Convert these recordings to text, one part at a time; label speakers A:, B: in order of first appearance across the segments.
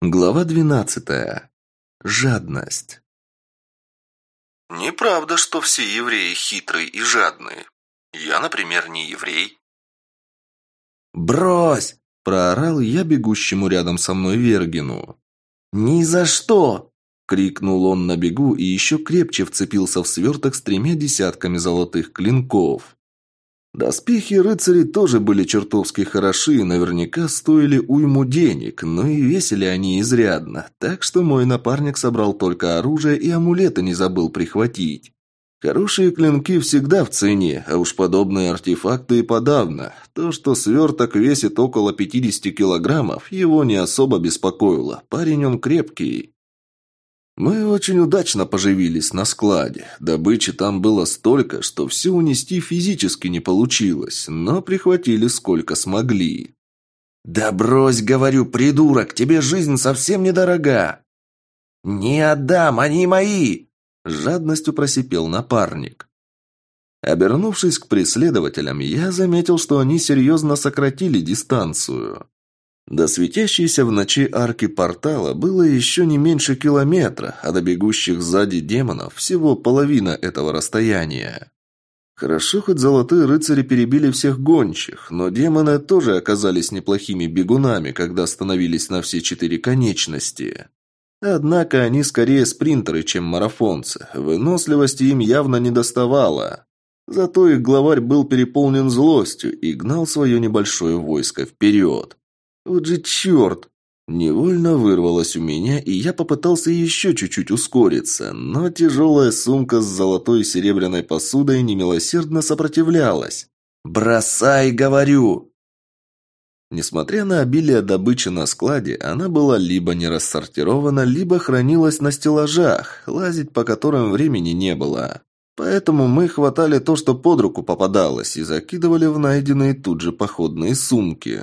A: Глава двенадцатая. Жадность.
B: Неправда, что все евреи хитрые и жадные. Я, например, не еврей.
A: «Брось!» – проорал я бегущему рядом со мной Вергину. «Ни за что!» – крикнул он на бегу и еще крепче вцепился в сверток с тремя десятками золотых клинков. Доспехи рыцарей тоже были чертовски хороши и наверняка стоили уйму денег, но и весили они изрядно, так что мой напарник собрал только оружие и амулеты не забыл прихватить. Хорошие клинки всегда в цене, а уж подобные артефакты и подавно. То, что сверток весит около 50 килограммов, его не особо беспокоило. Парень он крепкий. Мы очень удачно поживились на складе. Добычи там было столько, что все унести физически не получилось, но прихватили сколько смогли. «Да брось, говорю, придурок, тебе жизнь совсем недорога!» «Не отдам, они мои!» – жадностью просипел напарник. Обернувшись к преследователям, я заметил, что они серьезно сократили дистанцию. До светящейся в ночи арки портала было еще не меньше километра, а до бегущих сзади демонов всего половина этого расстояния. Хорошо, хоть золотые рыцари перебили всех гончих, но демоны тоже оказались неплохими бегунами, когда становились на все четыре конечности. Однако они скорее спринтеры, чем марафонцы. Выносливости им явно не доставало. Зато их главарь был переполнен злостью и гнал свое небольшое войско вперед. Вот же черт! Невольно вырвалось у меня, и я попытался еще чуть-чуть ускориться, но тяжелая сумка с золотой и серебряной посудой немилосердно сопротивлялась. «Бросай, говорю!» Несмотря на обилие добычи на складе, она была либо не рассортирована, либо хранилась на стеллажах, лазить по которым времени не было. Поэтому мы хватали то, что под руку попадалось, и закидывали в найденные тут же походные сумки.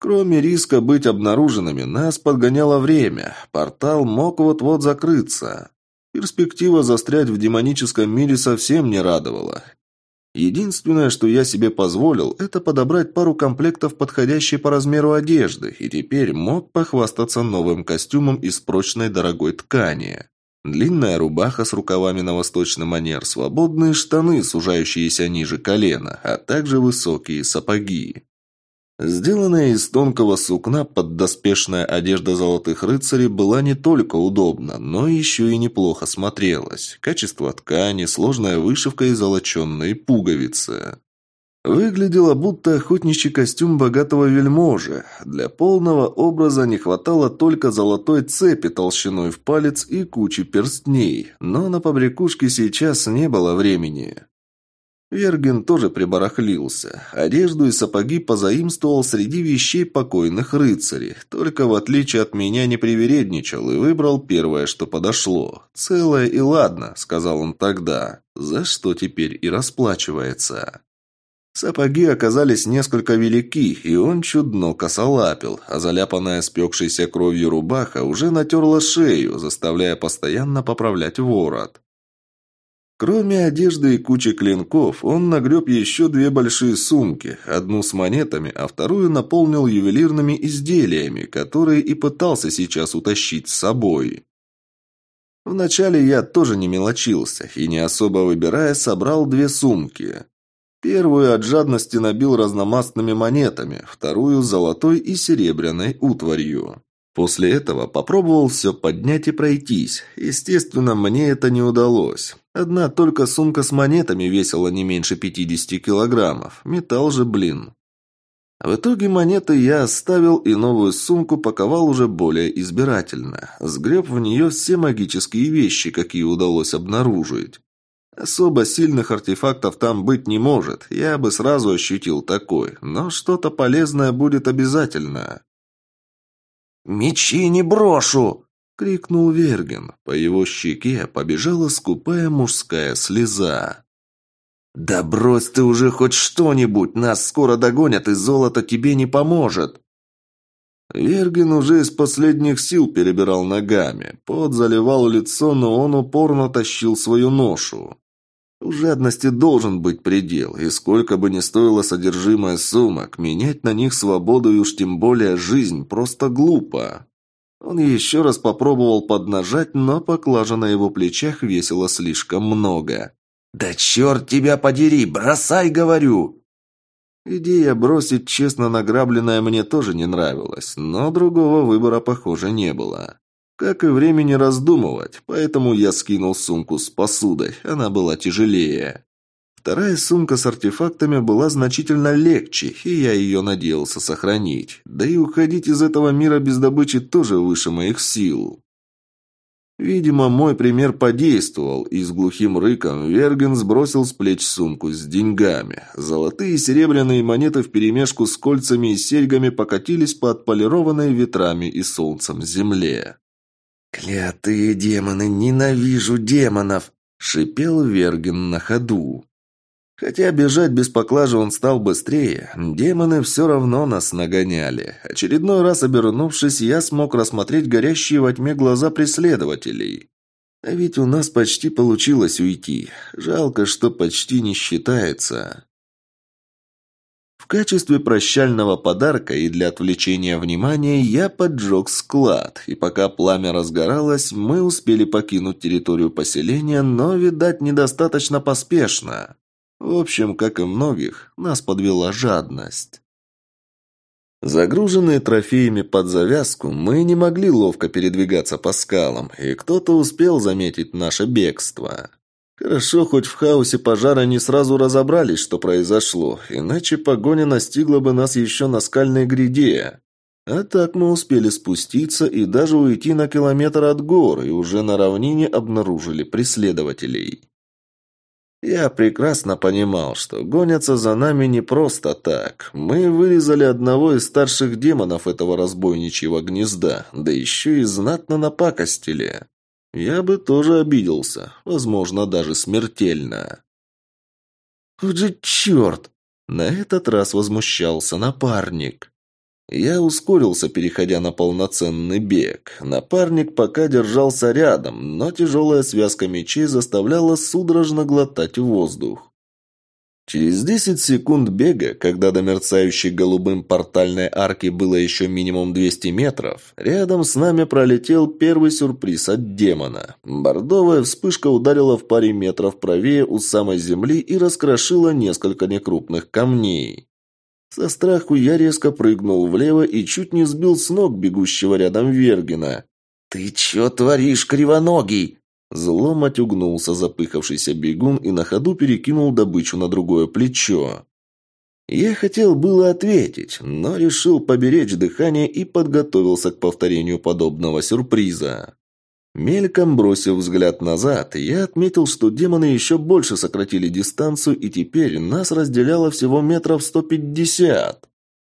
A: Кроме риска быть обнаруженными, нас подгоняло время. Портал мог вот-вот закрыться. Перспектива застрять в демоническом мире совсем не радовала. Единственное, что я себе позволил, это подобрать пару комплектов подходящей по размеру одежды, и теперь мог похвастаться новым костюмом из прочной дорогой ткани. Длинная рубаха с рукавами на восточный манер, свободные штаны, сужающиеся ниже колена, а также высокие сапоги. Сделанная из тонкого сукна поддоспешная одежда золотых рыцарей была не только удобна, но еще и неплохо смотрелась. Качество ткани, сложная вышивка и золоченные пуговицы. Выглядело будто охотничий костюм богатого вельможи. Для полного образа не хватало только золотой цепи толщиной в палец и кучи перстней, но на побрякушке сейчас не было времени. Верген тоже прибарахлился. Одежду и сапоги позаимствовал среди вещей покойных рыцарей. Только в отличие от меня не привередничал и выбрал первое, что подошло. «Целое и ладно», — сказал он тогда. «За что теперь и расплачивается?» Сапоги оказались несколько велики, и он чудно косолапил, а заляпанная спекшейся кровью рубаха уже натерла шею, заставляя постоянно поправлять ворот. Кроме одежды и кучи клинков, он нагреб еще две большие сумки, одну с монетами, а вторую наполнил ювелирными изделиями, которые и пытался сейчас утащить с собой. Вначале я тоже не мелочился и, не особо выбирая, собрал две сумки. Первую от жадности набил разномастными монетами, вторую – золотой и серебряной утварью. После этого попробовал все поднять и пройтись. Естественно, мне это не удалось. Одна только сумка с монетами весила не меньше 50 килограммов. Металл же, блин. В итоге монеты я оставил и новую сумку паковал уже более избирательно. Сгреб в нее все магические вещи, какие удалось обнаружить. Особо сильных артефактов там быть не может, я бы сразу ощутил такой, но что-то полезное будет обязательно. «Мечи не брошу!» — крикнул Верген. По его щеке побежала скупая мужская слеза. «Да брось ты уже хоть что-нибудь! Нас скоро догонят, и золото тебе не поможет!» Верген уже из последних сил перебирал ногами. Пот заливал лицо, но он упорно тащил свою ношу. У жадности должен быть предел, и сколько бы ни стоило содержимое сумок, менять на них свободу и уж тем более жизнь просто глупо. Он еще раз попробовал поднажать, но поклажа на его плечах весила слишком много. «Да черт тебя подери! Бросай, говорю!» Идея бросить честно награбленное мне тоже не нравилась, но другого выбора, похоже, не было. Как и времени раздумывать, поэтому я скинул сумку с посудой, она была тяжелее. Вторая сумка с артефактами была значительно легче, и я ее надеялся сохранить. Да и уходить из этого мира без добычи тоже выше моих сил. Видимо, мой пример подействовал, и с глухим рыком Верген сбросил с плеч сумку с деньгами. Золотые и серебряные монеты вперемешку с кольцами и серьгами покатились по отполированной ветрами и солнцем земле. «Клятые демоны! Ненавижу демонов!» – шипел Верген на ходу. Хотя бежать без поклажи он стал быстрее, демоны все равно нас нагоняли. Очередной раз обернувшись, я смог рассмотреть горящие во тьме глаза преследователей. А ведь у нас почти получилось уйти. Жалко, что почти не считается. В качестве прощального подарка и для отвлечения внимания я поджег склад, и пока пламя разгоралось, мы успели покинуть территорию поселения, но, видать, недостаточно поспешно. В общем, как и многих, нас подвела жадность. Загруженные трофеями под завязку, мы не могли ловко передвигаться по скалам, и кто-то успел заметить наше бегство. Хорошо, хоть в хаосе пожара не сразу разобрались, что произошло, иначе погоня настигла бы нас еще на скальной гряде. А так мы успели спуститься и даже уйти на километр от гор, и уже на равнине обнаружили преследователей. Я прекрасно понимал, что гонятся за нами не просто так. Мы вырезали одного из старших демонов этого разбойничьего гнезда, да еще и знатно напакостили. Я бы тоже обиделся, возможно, даже смертельно. «Вот же черт!» На этот раз возмущался напарник. Я ускорился, переходя на полноценный бег. Напарник пока держался рядом, но тяжелая связка мечей заставляла судорожно глотать воздух. Через 10 секунд бега, когда до мерцающей голубым портальной арки было еще минимум 200 метров, рядом с нами пролетел первый сюрприз от демона. Бордовая вспышка ударила в паре метров правее у самой земли и раскрошила несколько некрупных камней. Со страху я резко прыгнул влево и чуть не сбил с ног бегущего рядом Вергина. «Ты чё творишь, кривоногий?» Злом отюгнулся запыхавшийся бегун и на ходу перекинул добычу на другое плечо. Я хотел было ответить, но решил поберечь дыхание и подготовился к повторению подобного сюрприза. Мельком бросив взгляд назад, я отметил, что демоны еще больше сократили дистанцию, и теперь нас разделяло всего метров сто пятьдесят.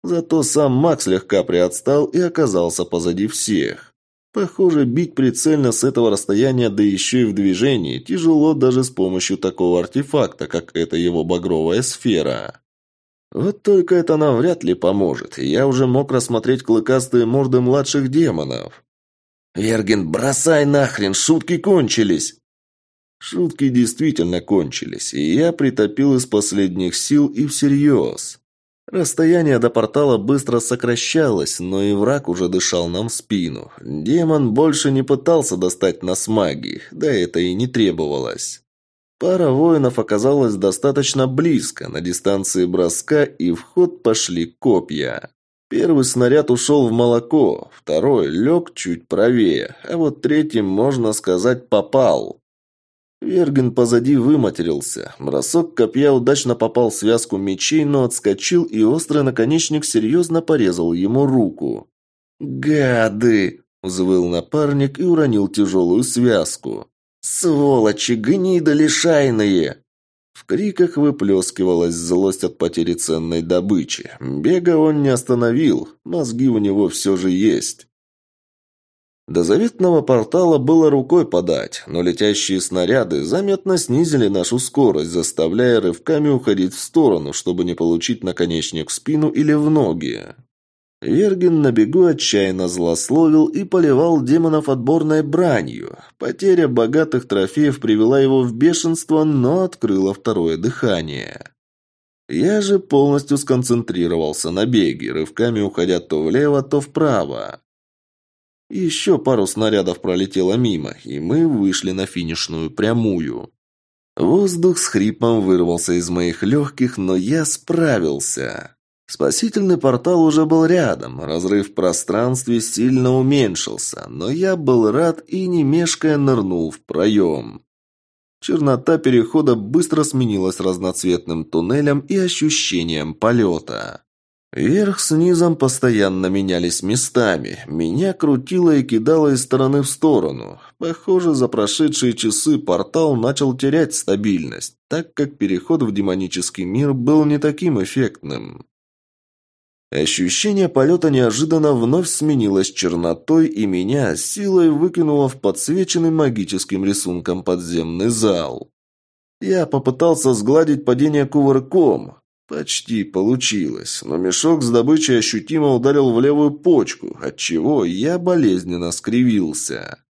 A: Зато сам Макс слегка приотстал и оказался позади всех. Похоже, бить прицельно с этого расстояния, да еще и в движении, тяжело даже с помощью такого артефакта, как эта его багровая сфера. Вот только это навряд ли поможет, я уже мог рассмотреть клыкастые морды младших демонов. «Верген, бросай нахрен, шутки кончились!» Шутки действительно кончились, и я притопил из последних сил и всерьез. Расстояние до портала быстро сокращалось, но и враг уже дышал нам в спину. Демон больше не пытался достать нас магией, да это и не требовалось. Пара воинов оказалась достаточно близко, на дистанции броска, и в ход пошли копья. Первый снаряд ушел в молоко, второй лег чуть правее, а вот третьим, можно сказать, попал. Верген позади выматерился. Бросок копья удачно попал в связку мечей, но отскочил, и острый наконечник серьезно порезал ему руку. «Гады!» – взвыл напарник и уронил тяжелую связку. «Сволочи, гнида лишайные!» В криках выплескивалась злость от потери ценной добычи. Бега он не остановил, мозги у него все же есть. До заветного портала было рукой подать, но летящие снаряды заметно снизили нашу скорость, заставляя рывками уходить в сторону, чтобы не получить наконечник в спину или в ноги. Вергин на бегу отчаянно злословил и поливал демонов отборной бранью. Потеря богатых трофеев привела его в бешенство, но открыла второе дыхание. Я же полностью сконцентрировался на беге, рывками уходя то влево, то вправо. Еще пару снарядов пролетело мимо, и мы вышли на финишную прямую. Воздух с хрипом вырвался из моих легких, но я справился. Спасительный портал уже был рядом, разрыв в пространстве сильно уменьшился, но я был рад и, не мешкая, нырнул в проем. Чернота перехода быстро сменилась разноцветным туннелем и ощущением полета. Верх с низом постоянно менялись местами. Меня крутило и кидало из стороны в сторону. Похоже, за прошедшие часы портал начал терять стабильность, так как переход в демонический мир был не таким эффектным. Ощущение полета неожиданно вновь сменилось чернотой, и меня силой выкинуло в подсвеченный магическим рисунком подземный зал. Я попытался сгладить падение кувырком. Почти получилось, но мешок с добычей ощутимо ударил в левую почку, отчего я болезненно скривился.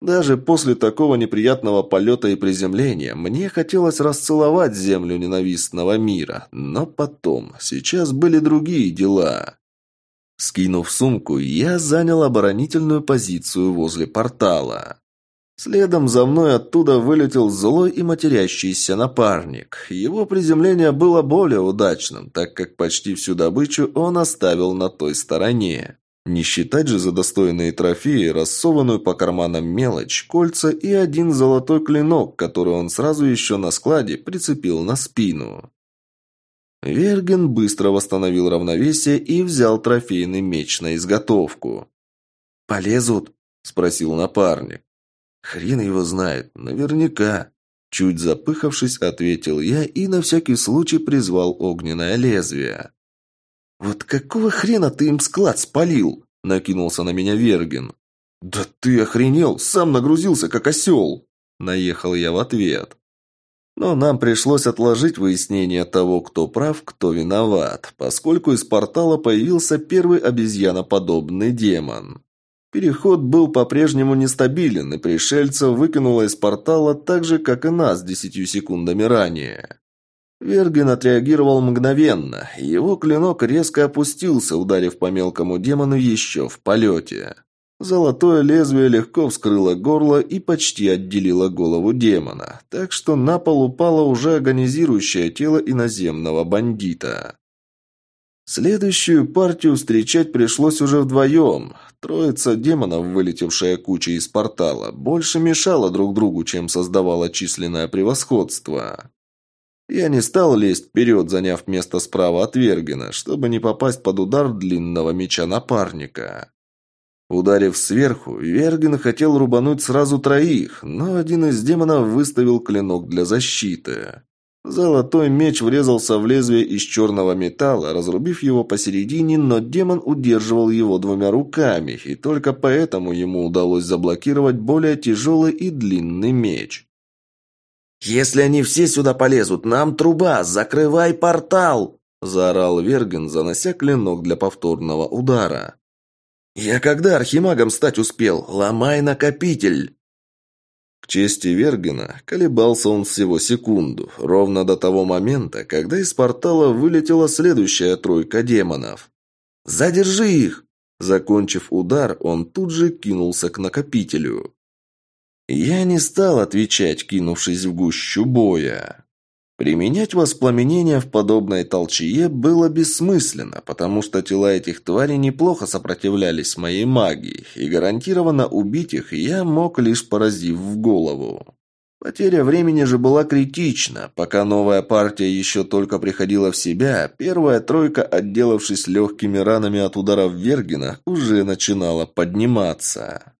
A: Даже после такого неприятного полета и приземления мне хотелось расцеловать землю ненавистного мира, но потом, сейчас были другие дела. Скинув сумку, я занял оборонительную позицию возле портала. Следом за мной оттуда вылетел злой и матерящийся напарник. Его приземление было более удачным, так как почти всю добычу он оставил на той стороне. Не считать же за достойные трофеи рассованную по карманам мелочь, кольца и один золотой клинок, который он сразу еще на складе прицепил на спину. Верген быстро восстановил равновесие и взял трофейный меч на изготовку. «Полезут?» – спросил напарник. «Хрен его знает. Наверняка». Чуть запыхавшись, ответил я и на всякий случай призвал огненное лезвие. «Вот какого хрена ты им склад спалил?» – накинулся на меня Верген. «Да ты охренел! Сам нагрузился, как осел!» – наехал я в ответ. Но нам пришлось отложить выяснение того, кто прав, кто виноват, поскольку из портала появился первый обезьяноподобный демон. Переход был по-прежнему нестабилен, и пришельца выкинуло из портала так же, как и нас десятью секундами ранее. Верген отреагировал мгновенно, его клинок резко опустился, ударив по мелкому демону еще в полете. Золотое лезвие легко вскрыло горло и почти отделило голову демона, так что на пол упало уже агонизирующее тело иноземного бандита. Следующую партию встречать пришлось уже вдвоем. Троица демонов, вылетевшая куча из портала, больше мешала друг другу, чем создавала численное превосходство. Я не стал лезть вперед, заняв место справа от Вергена, чтобы не попасть под удар длинного меча напарника. Ударив сверху, Верген хотел рубануть сразу троих, но один из демонов выставил клинок для защиты. Золотой меч врезался в лезвие из черного металла, разрубив его посередине, но демон удерживал его двумя руками, и только поэтому ему удалось заблокировать более тяжелый и длинный меч. «Если они все сюда полезут, нам труба! Закрывай портал!» – заорал Верген, занося клинок для повторного удара. «Я когда архимагом стать успел? Ломай накопитель!» К чести Вергена, колебался он всего секунду, ровно до того момента, когда из портала вылетела следующая тройка демонов. «Задержи их!» Закончив удар, он тут же кинулся к накопителю. Я не стал отвечать, кинувшись в гущу боя. Применять воспламенение в подобной толчее было бессмысленно, потому что тела этих тварей неплохо сопротивлялись моей магии, и гарантированно убить их я мог, лишь поразив в голову. Потеря времени же была критична. Пока новая партия еще только приходила в себя, первая тройка, отделавшись легкими ранами от ударов Вергина, уже начинала подниматься.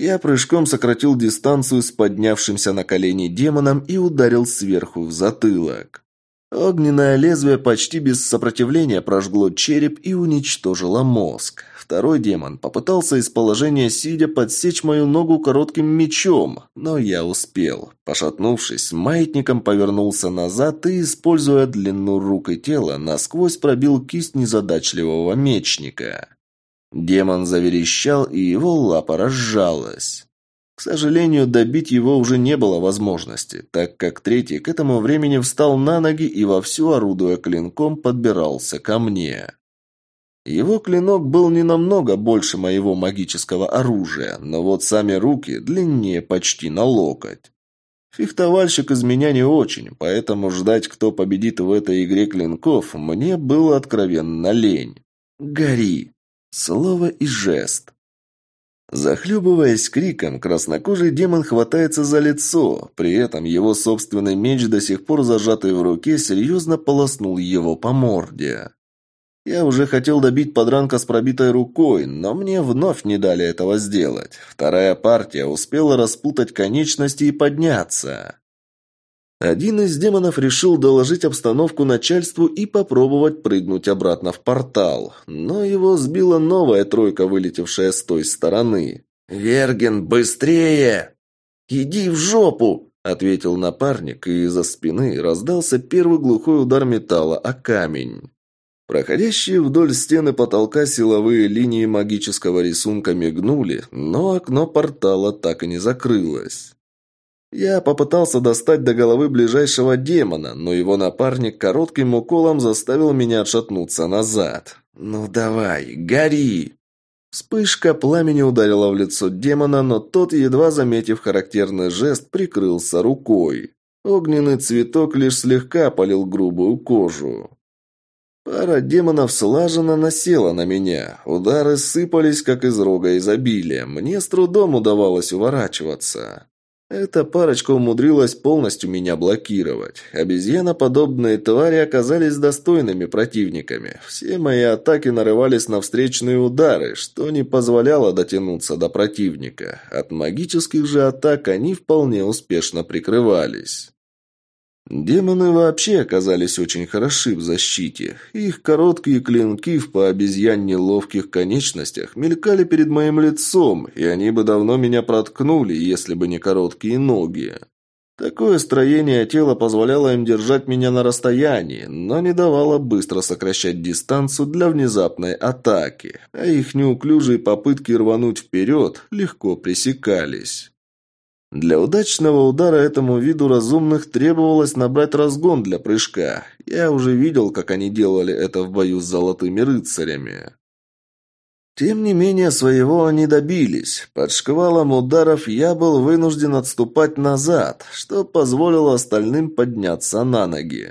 A: Я прыжком сократил дистанцию с поднявшимся на колени демоном и ударил сверху в затылок. Огненное лезвие почти без сопротивления прожгло череп и уничтожило мозг. Второй демон попытался из положения сидя подсечь мою ногу коротким мечом, но я успел. Пошатнувшись, маятником повернулся назад и, используя длину рук и тела, насквозь пробил кисть незадачливого мечника. Демон заверещал, и его лапа разжалась. К сожалению, добить его уже не было возможности, так как третий к этому времени встал на ноги и вовсю, орудуя клинком, подбирался ко мне. Его клинок был не намного больше моего магического оружия, но вот сами руки длиннее почти на локоть. Фехтовальщик из меня не очень, поэтому ждать, кто победит в этой игре клинков, мне было откровенно лень. «Гори!» Слово и жест. Захлебываясь криком, краснокожий демон хватается за лицо, при этом его собственный меч, до сих пор зажатый в руке, серьезно полоснул его по морде. Я уже хотел добить подранка с пробитой рукой, но мне вновь не дали этого сделать. Вторая партия успела распутать конечности и подняться. Один из демонов решил доложить обстановку начальству и попробовать прыгнуть обратно в портал, но его сбила новая тройка, вылетевшая с той стороны. «Верген, быстрее!» «Иди в жопу!» – ответил напарник, и из-за спины раздался первый глухой удар металла о камень. Проходящие вдоль стены потолка силовые линии магического рисунка мигнули, но окно портала так и не закрылось. Я попытался достать до головы ближайшего демона, но его напарник коротким уколом заставил меня отшатнуться назад. «Ну давай, гори!» Вспышка пламени ударила в лицо демона, но тот, едва заметив характерный жест, прикрылся рукой. Огненный цветок лишь слегка полил грубую кожу. Пара демонов слаженно насела на меня. Удары сыпались, как из рога изобилия. Мне с трудом удавалось уворачиваться. Эта парочка умудрилась полностью меня блокировать. Обезьяноподобные твари оказались достойными противниками. Все мои атаки нарывались на встречные удары, что не позволяло дотянуться до противника. От магических же атак они вполне успешно прикрывались. Демоны вообще оказались очень хороши в защите. Их короткие клинки в по обезьянне ловких конечностях мелькали перед моим лицом, и они бы давно меня проткнули, если бы не короткие ноги. Такое строение тела позволяло им держать меня на расстоянии, но не давало быстро сокращать дистанцию для внезапной атаки, а их неуклюжие попытки рвануть вперед легко пресекались. Для удачного удара этому виду разумных требовалось набрать разгон для прыжка. Я уже видел, как они делали это в бою с золотыми рыцарями. Тем не менее, своего они добились. Под шквалом ударов я был вынужден отступать назад, что позволило остальным подняться на ноги.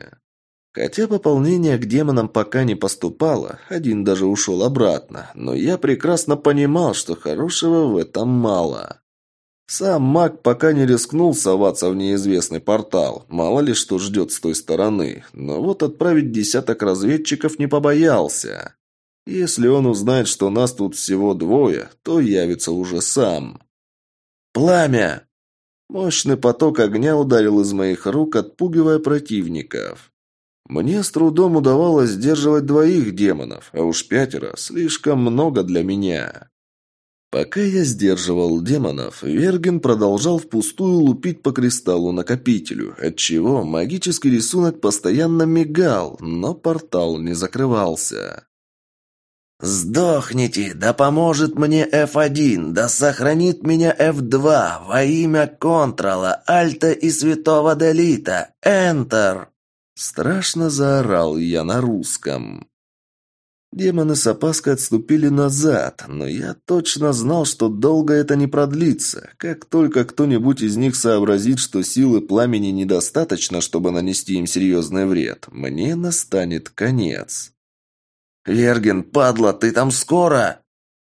A: Хотя пополнение к демонам пока не поступало, один даже ушел обратно, но я прекрасно понимал, что хорошего в этом мало. Сам маг пока не рискнул соваться в неизвестный портал, мало ли что ждет с той стороны, но вот отправить десяток разведчиков не побоялся. Если он узнает, что нас тут всего двое, то явится уже сам. «Пламя!» Мощный поток огня ударил из моих рук, отпугивая противников. Мне с трудом удавалось сдерживать двоих демонов, а уж пятеро слишком много для меня. Пока я сдерживал демонов, Верген продолжал впустую лупить по кристаллу-накопителю, отчего магический рисунок постоянно мигал, но портал не закрывался. «Сдохните! Да поможет мне F1! Да сохранит меня F2! Во имя Контрола, Альта и Святого Делита! Enter!» Страшно заорал я на русском. Демоны с опаской отступили назад, но я точно знал, что долго это не продлится. Как только кто-нибудь из них сообразит, что силы пламени недостаточно, чтобы нанести им серьезный вред, мне настанет конец. «Верген, падла, ты там скоро?»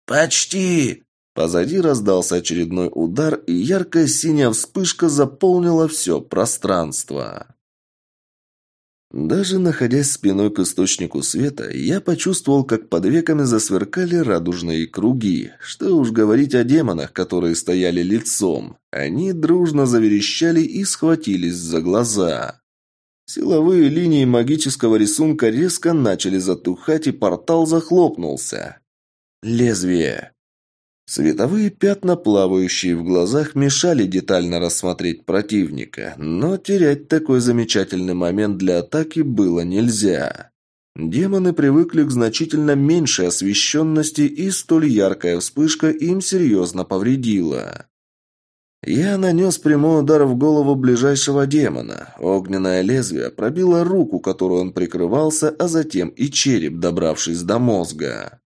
A: «Почти!» Позади раздался очередной удар, и яркая синяя вспышка заполнила все пространство. Даже находясь спиной к источнику света, я почувствовал, как под веками засверкали радужные круги. Что уж говорить о демонах, которые стояли лицом. Они дружно заверещали и схватились за глаза. Силовые линии магического рисунка резко начали затухать, и портал захлопнулся. Лезвие. Световые пятна, плавающие в глазах, мешали детально рассмотреть противника, но терять такой замечательный момент для атаки было нельзя. Демоны привыкли к значительно меньшей освещенности, и столь яркая вспышка им серьезно повредила. Я нанес прямой удар в голову ближайшего демона. Огненное лезвие пробило руку, которую он прикрывался, а затем и череп, добравшись до мозга.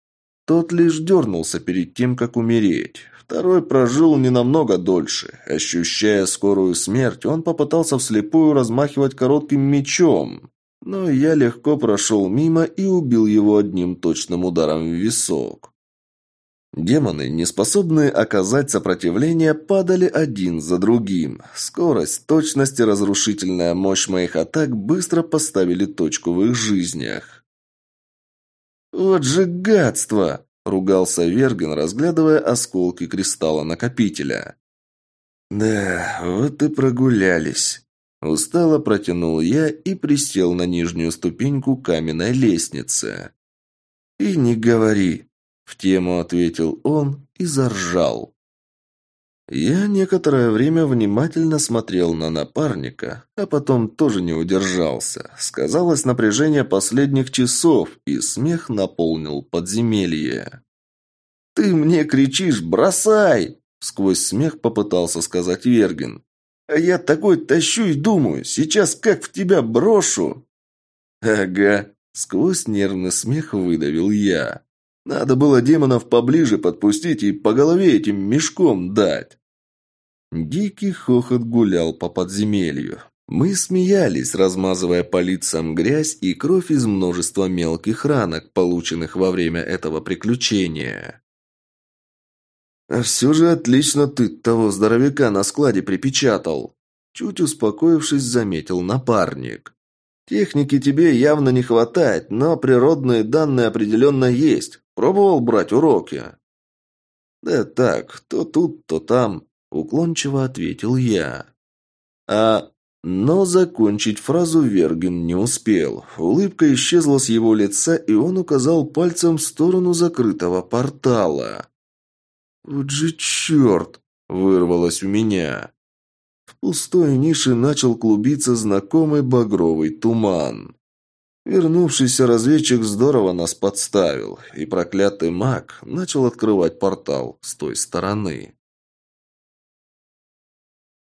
A: Тот лишь дернулся перед тем, как умереть. Второй прожил не намного дольше. Ощущая скорую смерть, он попытался вслепую размахивать коротким мечом. Но я легко прошел мимо и убил его одним точным ударом в висок. Демоны, не способные оказать сопротивление, падали один за другим. Скорость, точность и разрушительная мощь моих атак быстро поставили точку в их жизнях. «Вот же гадство!» – ругался Верген, разглядывая осколки кристалла накопителя. «Да, вот и прогулялись». Устало протянул я и присел на нижнюю ступеньку каменной лестницы. «И не говори, в тему ответил он и заржал. Я некоторое время внимательно смотрел на напарника, а потом тоже не удержался. Сказалось напряжение последних часов, и смех наполнил подземелье. «Ты мне кричишь, бросай!» Сквозь смех попытался сказать Вергин. «А я такой тащу и думаю, сейчас как в тебя брошу!» «Ага», сквозь нервный смех выдавил я. Надо было демонов поближе подпустить и по голове этим мешком дать. Дикий хохот гулял по подземелью. Мы смеялись, размазывая по лицам грязь и кровь из множества мелких ранок, полученных во время этого приключения. «А все же отлично ты того здоровяка на складе припечатал!» Чуть успокоившись, заметил напарник. «Техники тебе явно не хватает, но природные данные определенно есть. Пробовал брать уроки?» «Да так, то тут, то там», — уклончиво ответил я. «А...» Но закончить фразу Вергин не успел. Улыбка исчезла с его лица, и он указал пальцем в сторону закрытого портала. «Вот же черт!» — вырвалось у меня. В пустой нише начал клубиться знакомый багровый туман. Вернувшийся разведчик здорово нас подставил, и проклятый маг начал открывать портал с той стороны.